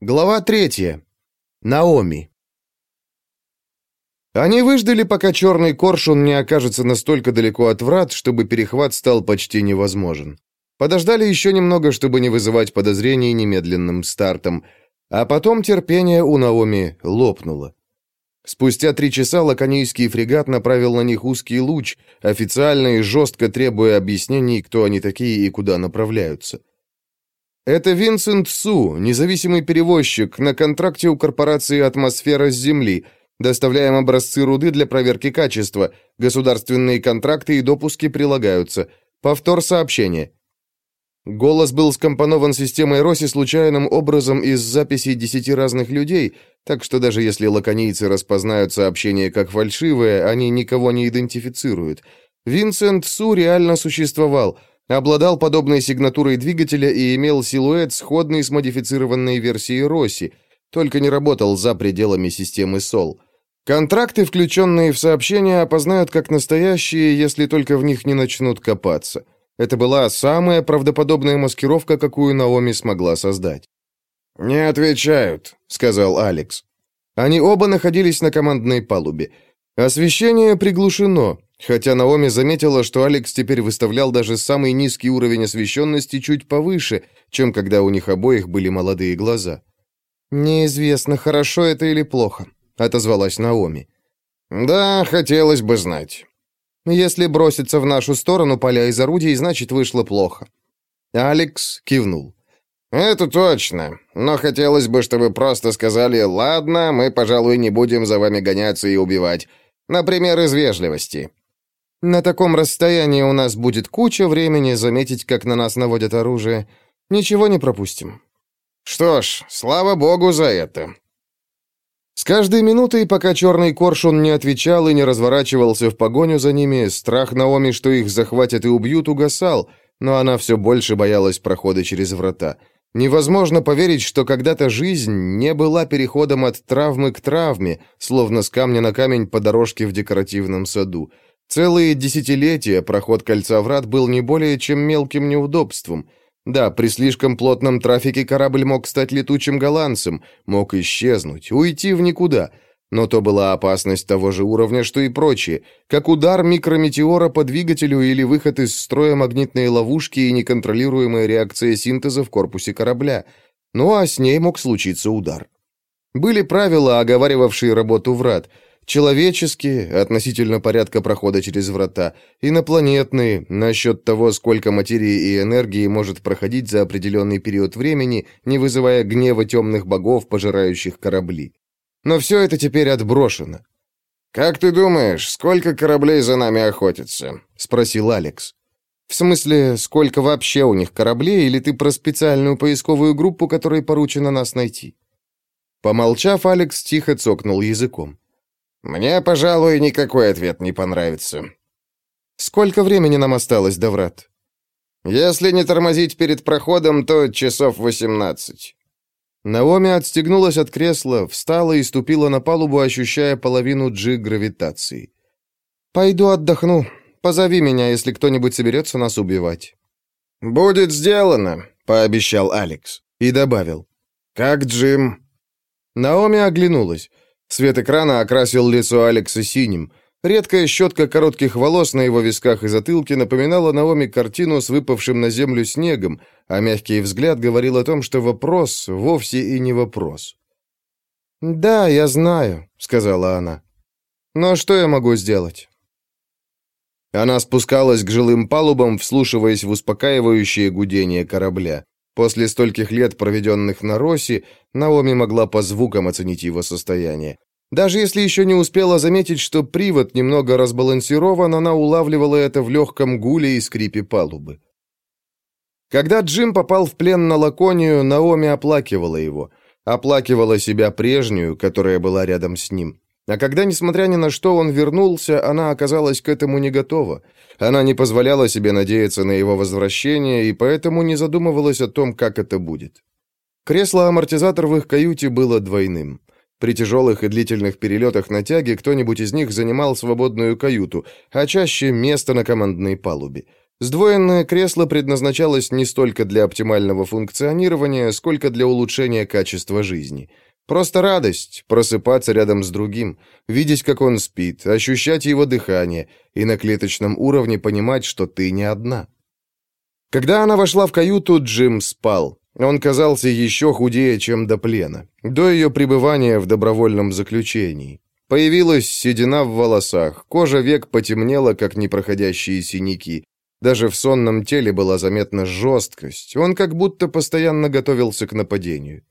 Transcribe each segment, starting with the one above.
Глава третья. Наоми. Они выждали, пока черный коршун не окажется настолько далеко от врат, чтобы перехват стал почти невозможен. Подождали еще немного, чтобы не вызывать подозрений немедленным стартом, а потом терпение у Наоми лопнуло. Спустя три часа лаконийский фрегат направил на них узкий луч, официально и жестко требуя объяснений, кто они такие и куда направляются. Это Винсент Су, независимый перевозчик, на контракте у корпорации «Атмосфера» с Земли. Доставляем образцы руды для проверки качества. Государственные контракты и допуски прилагаются. Повтор сообщения. Голос был скомпонован системой Роси случайным образом из записей десяти разных людей, так что даже если лаконийцы распознают сообщение как фальшивое, они никого не идентифицируют. Винсент Су реально существовал — Обладал подобной сигнатурой двигателя и имел силуэт, сходный с модифицированной версией Росси, только не работал за пределами системы СОЛ. Контракты, включенные в сообщения, опознают как настоящие, если только в них не начнут копаться. Это была самая правдоподобная маскировка, какую Наоми смогла создать. «Не отвечают», — сказал Алекс. Они оба находились на командной палубе. Освещение приглушено, Хотя Наоми заметила, что Алекс теперь выставлял даже самый низкий уровень освещенности чуть повыше, чем когда у них обоих были молодые глаза. «Неизвестно, хорошо это или плохо», — отозвалась Наоми. «Да, хотелось бы знать». «Если броситься в нашу сторону поля из орудий, значит, вышло плохо». Алекс кивнул. «Это точно. Но хотелось бы, чтобы просто сказали, ладно, мы, пожалуй, не будем за вами гоняться и убивать. Например, из вежливости. На таком расстоянии у нас будет куча времени заметить, как на нас наводят оружие. Ничего не пропустим. Что ж, слава богу за это. С каждой минутой, пока черный коршун не отвечал и не разворачивался в погоню за ними, страх Наоми, что их захватят и убьют, угасал, но она все больше боялась прохода через врата. Невозможно поверить, что когда-то жизнь не была переходом от травмы к травме, словно с камня на камень по дорожке в декоративном саду. Целые десятилетия проход кольца врат был не более чем мелким неудобством. Да, при слишком плотном трафике корабль мог стать летучим голландцем, мог исчезнуть, уйти в никуда. Но то была опасность того же уровня, что и прочие, как удар микрометеора по двигателю или выход из строя магнитной ловушки и неконтролируемая реакция синтеза в корпусе корабля. Ну а с ней мог случиться удар. Были правила, оговаривавшие работу врат — Человеческие, относительно порядка прохода через врата, инопланетные, насчет того, сколько материи и энергии может проходить за определенный период времени, не вызывая гнева темных богов, пожирающих корабли. Но все это теперь отброшено. «Как ты думаешь, сколько кораблей за нами охотятся?» — спросил Алекс. «В смысле, сколько вообще у них кораблей, или ты про специальную поисковую группу, которой поручено нас найти?» Помолчав, Алекс тихо цокнул языком. Мне, пожалуй, никакой ответ не понравится. Сколько времени нам осталось до врат? Если не тормозить перед проходом, то часов восемнадцать. Наоми отстегнулась от кресла, встала и ступила на палубу, ощущая половину джи гравитации. «Пойду отдохну. Позови меня, если кто-нибудь соберется нас убивать». «Будет сделано», — пообещал Алекс. И добавил. «Как Джим?» Наоми оглянулась. Свет экрана окрасил лицо Алекса синим. Редкая щетка коротких волос на его висках и затылке напоминала Наоми картину с выпавшим на землю снегом, а мягкий взгляд говорил о том, что вопрос вовсе и не вопрос. «Да, я знаю», — сказала она. «Но что я могу сделать?» Она спускалась к жилым палубам, вслушиваясь в успокаивающее гудение корабля. После стольких лет, проведенных на Росе, Наоми могла по звукам оценить его состояние. Даже если еще не успела заметить, что привод немного разбалансирован, она улавливала это в легком гуле и скрипе палубы. Когда Джим попал в плен на Лаконию, Наоми оплакивала его. Оплакивала себя прежнюю, которая была рядом с ним. А когда, несмотря ни на что, он вернулся, она оказалась к этому не готова. Она не позволяла себе надеяться на его возвращение и поэтому не задумывалась о том, как это будет. Кресло-амортизатор в их каюте было двойным. При тяжелых и длительных перелетах на тяге кто-нибудь из них занимал свободную каюту, а чаще место на командной палубе. Сдвоенное кресло предназначалось не столько для оптимального функционирования, сколько для улучшения качества жизни. Просто радость просыпаться рядом с другим, видеть, как он спит, ощущать его дыхание и на клеточном уровне понимать, что ты не одна. Когда она вошла в каюту, Джим спал. Он казался еще худее, чем до плена, до ее пребывания в добровольном заключении. Появилась седина в волосах, кожа век потемнела, как непроходящие синяки. Даже в сонном теле была заметна жесткость. Он как будто постоянно готовился к нападению.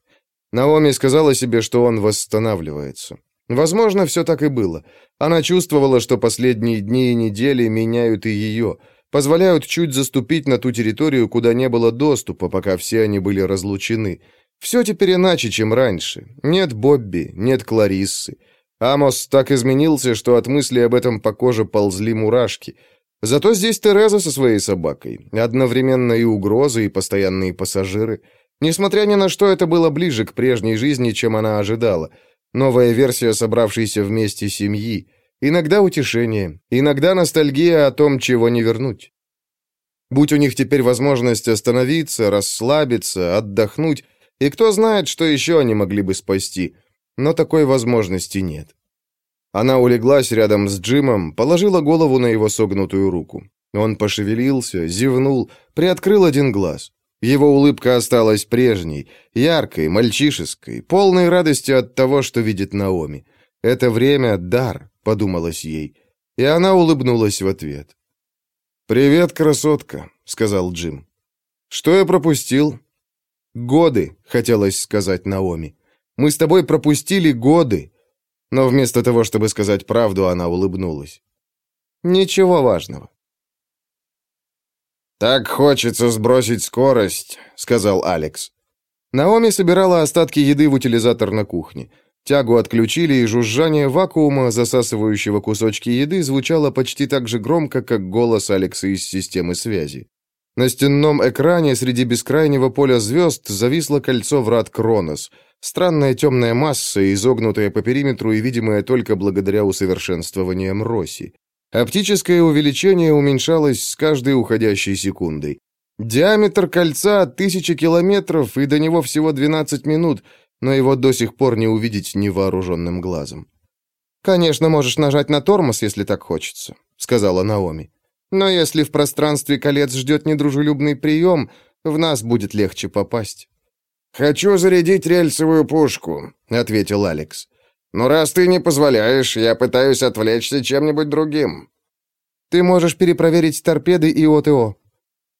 Наоми сказала себе, что он восстанавливается. Возможно, все так и было. Она чувствовала, что последние дни и недели меняют и ее, позволяют чуть заступить на ту территорию, куда не было доступа, пока все они были разлучены. Все теперь иначе, чем раньше. Нет Бобби, нет Клариссы. Амос так изменился, что от мысли об этом по коже ползли мурашки — Зато здесь Тереза со своей собакой. Одновременно и угрозы, и постоянные пассажиры. Несмотря ни на что, это было ближе к прежней жизни, чем она ожидала. Новая версия собравшейся вместе семьи. Иногда утешение, иногда ностальгия о том, чего не вернуть. Будь у них теперь возможность остановиться, расслабиться, отдохнуть, и кто знает, что еще они могли бы спасти. Но такой возможности нет. Она улеглась рядом с Джимом, положила голову на его согнутую руку. Он пошевелился, зевнул, приоткрыл один глаз. Его улыбка осталась прежней, яркой, мальчишеской, полной радости от того, что видит Наоми. «Это время — дар», — подумалось ей. И она улыбнулась в ответ. «Привет, красотка», — сказал Джим. «Что я пропустил?» «Годы», — хотелось сказать Наоми. «Мы с тобой пропустили годы. Но вместо того, чтобы сказать правду, она улыбнулась. «Ничего важного». «Так хочется сбросить скорость», — сказал Алекс. Наоми собирала остатки еды в утилизатор на кухне. Тягу отключили, и жужжание вакуума, засасывающего кусочки еды, звучало почти так же громко, как голос Алекса из системы связи. На стенном экране среди бескрайнего поля звезд зависло кольцо врат Кронос — Странная темная масса, изогнутая по периметру и видимая только благодаря усовершенствованиям Росси. Оптическое увеличение уменьшалось с каждой уходящей секундой. Диаметр кольца тысячи километров, и до него всего 12 минут, но его до сих пор не увидеть невооруженным глазом. «Конечно, можешь нажать на тормоз, если так хочется», — сказала Наоми. «Но если в пространстве колец ждет недружелюбный прием, в нас будет легче попасть». «Хочу зарядить рельсовую пушку», — ответил Алекс. «Но раз ты не позволяешь, я пытаюсь отвлечься чем-нибудь другим». «Ты можешь перепроверить торпеды и ОТО».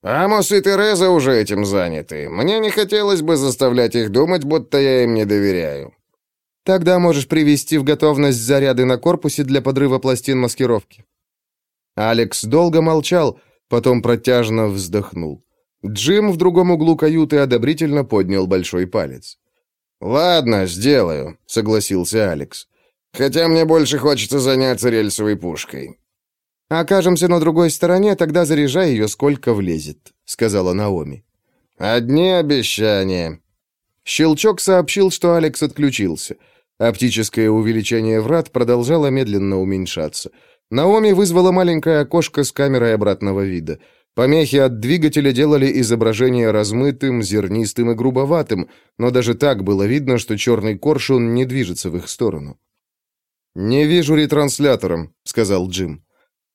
«Амос и Тереза уже этим заняты. Мне не хотелось бы заставлять их думать, будто я им не доверяю». «Тогда можешь привести в готовность заряды на корпусе для подрыва пластин маскировки». Алекс долго молчал, потом протяжно вздохнул. Джим в другом углу каюты одобрительно поднял большой палец. «Ладно, сделаю», — согласился Алекс. «Хотя мне больше хочется заняться рельсовой пушкой». «Окажемся на другой стороне, тогда заряжай ее, сколько влезет», — сказала Наоми. «Одни обещания». Щелчок сообщил, что Алекс отключился. Оптическое увеличение врат продолжало медленно уменьшаться. Наоми вызвала маленькое окошко с камерой обратного вида — Помехи от двигателя делали изображение размытым, зернистым и грубоватым, но даже так было видно, что черный коршун не движется в их сторону. «Не вижу ретранслятором», — сказал Джим.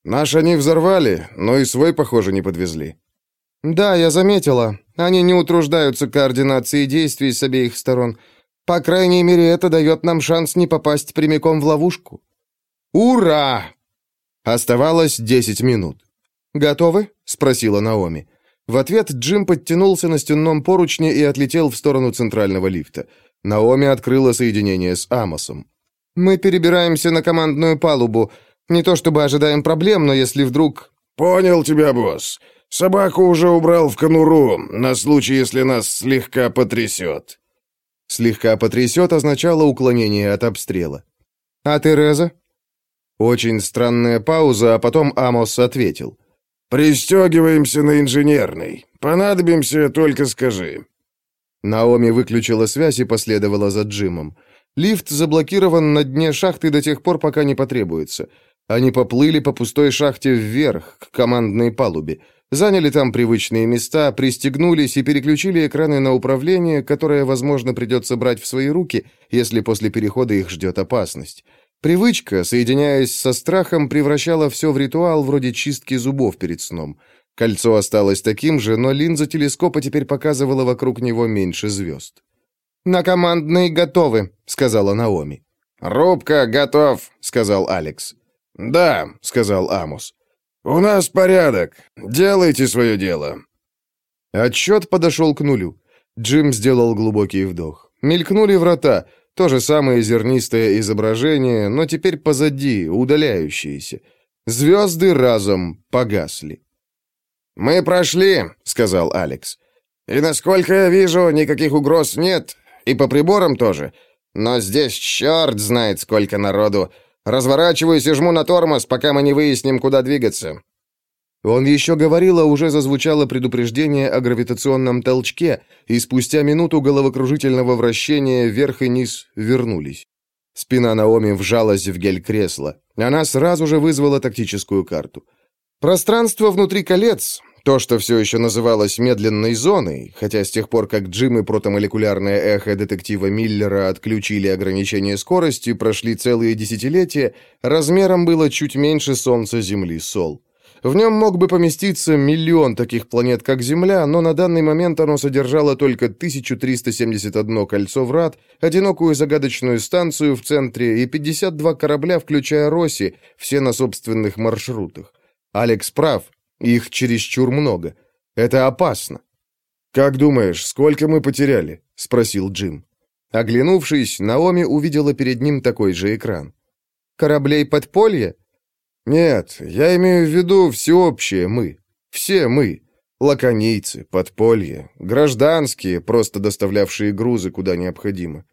«Наш они взорвали, но и свой, похоже, не подвезли». «Да, я заметила. Они не утруждаются координацией действий с обеих сторон. По крайней мере, это дает нам шанс не попасть прямиком в ловушку». «Ура!» Оставалось десять минут. «Готовы?» — спросила Наоми. В ответ Джим подтянулся на стенном поручне и отлетел в сторону центрального лифта. Наоми открыла соединение с Амосом. «Мы перебираемся на командную палубу. Не то чтобы ожидаем проблем, но если вдруг...» «Понял тебя, босс. Собаку уже убрал в конуру, на случай, если нас слегка потрясет». «Слегка потрясет» означало уклонение от обстрела. «А Тереза?» Очень странная пауза, а потом Амос ответил. «Пристегиваемся на инженерный. Понадобимся, только скажи». Наоми выключила связь и последовала за Джимом. Лифт заблокирован на дне шахты до тех пор, пока не потребуется. Они поплыли по пустой шахте вверх, к командной палубе. Заняли там привычные места, пристегнулись и переключили экраны на управление, которое, возможно, придется брать в свои руки, если после перехода их ждет опасность. Привычка, соединяясь со страхом, превращала все в ритуал вроде чистки зубов перед сном. Кольцо осталось таким же, но линза телескопа теперь показывала вокруг него меньше звезд. «На командные готовы», — сказала Наоми. «Рубка, готов», — сказал Алекс. «Да», — сказал Амус. «У нас порядок. Делайте свое дело». Отсчет подошел к нулю. Джим сделал глубокий вдох. Мелькнули врата. То же самое зернистое изображение, но теперь позади, удаляющиеся. Звезды разом погасли. «Мы прошли», — сказал Алекс. «И насколько я вижу, никаких угроз нет, и по приборам тоже. Но здесь черт знает сколько народу. Разворачиваюсь и жму на тормоз, пока мы не выясним, куда двигаться». Он еще говорил, а уже зазвучало предупреждение о гравитационном толчке, и спустя минуту головокружительного вращения вверх и низ вернулись. Спина Наоми вжалась в гель кресла. Она сразу же вызвала тактическую карту. Пространство внутри колец, то, что все еще называлось медленной зоной, хотя с тех пор, как Джим и протомолекулярное эхо детектива Миллера отключили ограничение скорости, прошли целые десятилетия, размером было чуть меньше Солнца, Земли, Сол. В нем мог бы поместиться миллион таких планет, как Земля, но на данный момент оно содержало только 1371 кольцо врат, одинокую загадочную станцию в центре и 52 корабля, включая Росси, все на собственных маршрутах. Алекс прав, их чересчур много. Это опасно. «Как думаешь, сколько мы потеряли?» — спросил Джим. Оглянувшись, Наоми увидела перед ним такой же экран. «Кораблей подполья?» «Нет, я имею в виду всеобщее мы. Все мы. Лаконийцы, подполье, гражданские, просто доставлявшие грузы куда необходимо.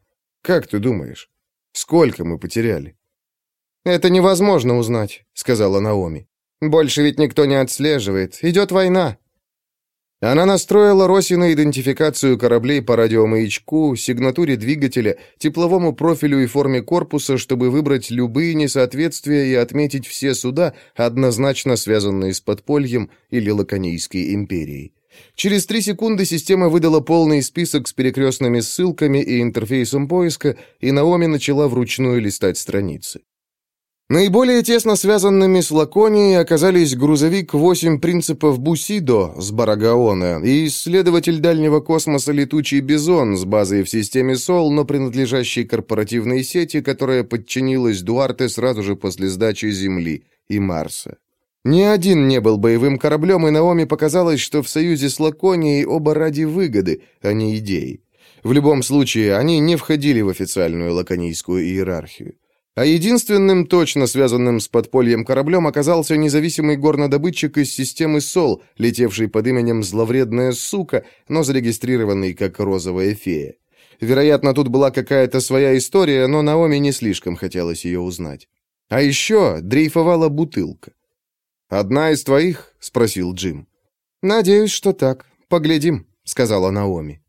Как ты думаешь, сколько мы потеряли?» «Это невозможно узнать», — сказала Наоми. Больше ведь никто не отслеживает. Идет война». Она настроила Роси на идентификацию кораблей по радиомаячку, сигнатуре двигателя, тепловому профилю и форме корпуса, чтобы выбрать любые несоответствия и отметить все суда, однозначно связанные с подпольем или Лаконийской империей. Через три секунды система выдала полный список с перекрестными ссылками и интерфейсом поиска, и Наоми начала вручную листать страницы. Наиболее тесно связанными с Лаконией оказались грузовик «Восемь принципов Бусидо» с Барагаона и исследователь дальнего космоса «Летучий бизон» с базой в системе СОЛ, но принадлежащей корпоративной сети, которая подчинилась Дуарте сразу же после сдачи Земли и Марса. Ни один не был боевым кораблем, и Наоми показалось, что в союзе с Лаконией оба ради выгоды, а не идей. В любом случае, они не входили в официальную лаконийскую иерархию. А единственным точно связанным с подпольем кораблем оказался независимый горнодобытчик из системы СОЛ, летевший под именем «Зловредная сука», но зарегистрированный как «Розовая фея». Вероятно, тут была какая-то своя история, но Наоми не слишком хотелось ее узнать. А еще дрейфовала бутылка. «Одна из твоих?» — спросил Джим. «Надеюсь, что так. Поглядим», — сказала Наоми.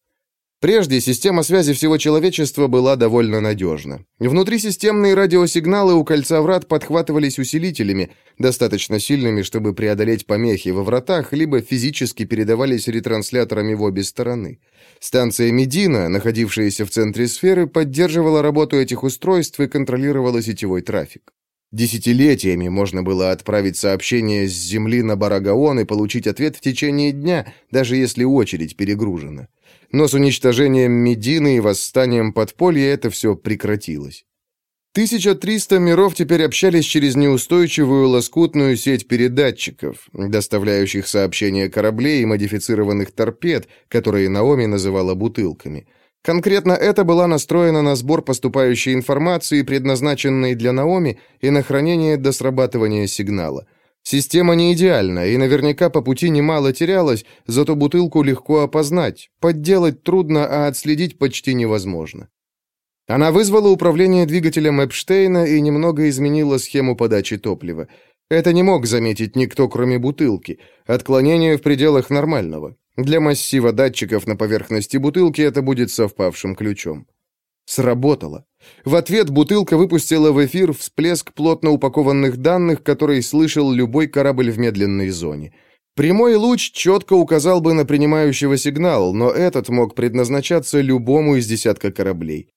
Прежде система связи всего человечества была довольно надежна. Внутрисистемные радиосигналы у кольца врат подхватывались усилителями, достаточно сильными, чтобы преодолеть помехи во вратах, либо физически передавались ретрансляторами в обе стороны. Станция Медина, находившаяся в центре сферы, поддерживала работу этих устройств и контролировала сетевой трафик. Десятилетиями можно было отправить сообщение с Земли на Барагаон и получить ответ в течение дня, даже если очередь перегружена но с уничтожением Медины и восстанием подполья это все прекратилось. 1300 миров теперь общались через неустойчивую лоскутную сеть передатчиков, доставляющих сообщения кораблей и модифицированных торпед, которые Наоми называла бутылками. Конкретно это была настроена на сбор поступающей информации, предназначенной для Наоми, и на хранение до срабатывания сигнала – Система не идеальна, и наверняка по пути немало терялось, зато бутылку легко опознать. Подделать трудно, а отследить почти невозможно. Она вызвала управление двигателем Эпштейна и немного изменила схему подачи топлива. Это не мог заметить никто, кроме бутылки. Отклонение в пределах нормального. Для массива датчиков на поверхности бутылки это будет совпавшим ключом. Сработало. В ответ бутылка выпустила в эфир всплеск плотно упакованных данных, который слышал любой корабль в медленной зоне. Прямой луч четко указал бы на принимающего сигнал, но этот мог предназначаться любому из десятка кораблей.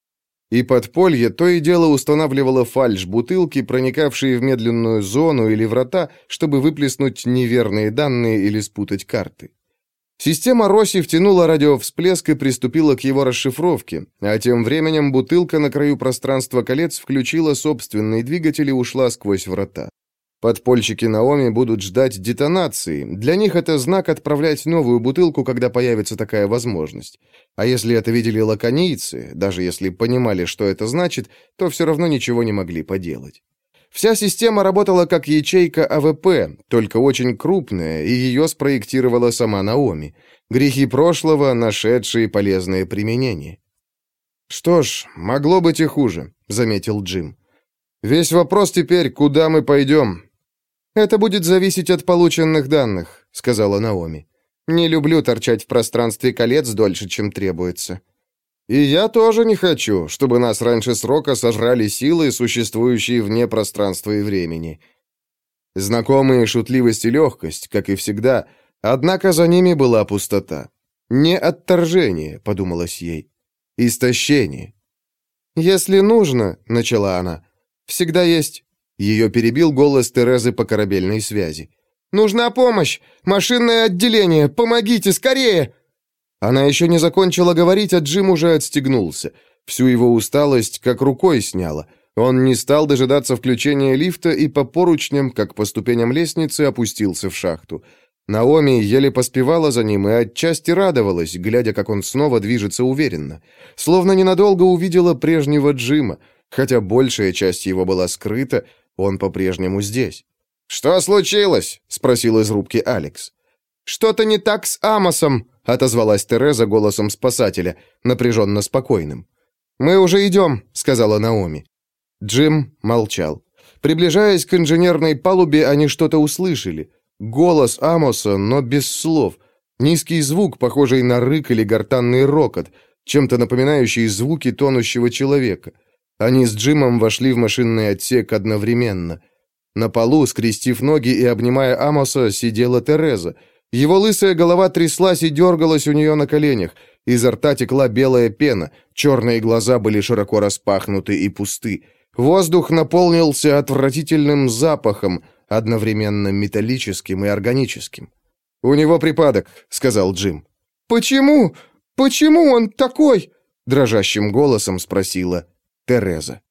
И подполье то и дело устанавливало фальш-бутылки, проникавшие в медленную зону или врата, чтобы выплеснуть неверные данные или спутать карты. Система Росси втянула радиовсплеск и приступила к его расшифровке, а тем временем бутылка на краю пространства колец включила собственный двигатель и ушла сквозь врата. Подпольщики Наоми будут ждать детонации. Для них это знак отправлять новую бутылку, когда появится такая возможность. А если это видели лаконийцы, даже если понимали, что это значит, то все равно ничего не могли поделать. Вся система работала как ячейка АВП, только очень крупная, и ее спроектировала сама Наоми. Грехи прошлого, нашедшие полезное применение. «Что ж, могло быть и хуже», — заметил Джим. «Весь вопрос теперь, куда мы пойдем? «Это будет зависеть от полученных данных», — сказала Наоми. «Не люблю торчать в пространстве колец дольше, чем требуется». «И я тоже не хочу, чтобы нас раньше срока сожрали силы, существующие вне пространства и времени». Знакомые шутливость и легкость, как и всегда, однако за ними была пустота. «Не отторжение», — подумалось ей, — «истощение». «Если нужно», — начала она, — «всегда есть ее перебил голос Терезы по корабельной связи. «Нужна помощь! Машинное отделение! Помогите, скорее!» Она еще не закончила говорить, а Джим уже отстегнулся. Всю его усталость как рукой сняла. Он не стал дожидаться включения лифта и по поручням, как по ступеням лестницы, опустился в шахту. Наоми еле поспевала за ним и отчасти радовалась, глядя, как он снова движется уверенно. Словно ненадолго увидела прежнего Джима, хотя большая часть его была скрыта, он по-прежнему здесь. «Что случилось?» — спросил из рубки Алекс. «Что-то не так с Амосом», — отозвалась Тереза голосом спасателя, напряженно спокойным. «Мы уже идем», — сказала Наоми. Джим молчал. Приближаясь к инженерной палубе, они что-то услышали. Голос Амоса, но без слов. Низкий звук, похожий на рык или гортанный рокот, чем-то напоминающий звуки тонущего человека. Они с Джимом вошли в машинный отсек одновременно. На полу, скрестив ноги и обнимая Амоса, сидела Тереза. Его лысая голова тряслась и дергалась у нее на коленях. Изо рта текла белая пена, черные глаза были широко распахнуты и пусты. Воздух наполнился отвратительным запахом, одновременно металлическим и органическим. «У него припадок», — сказал Джим. «Почему? Почему он такой?» — дрожащим голосом спросила Тереза.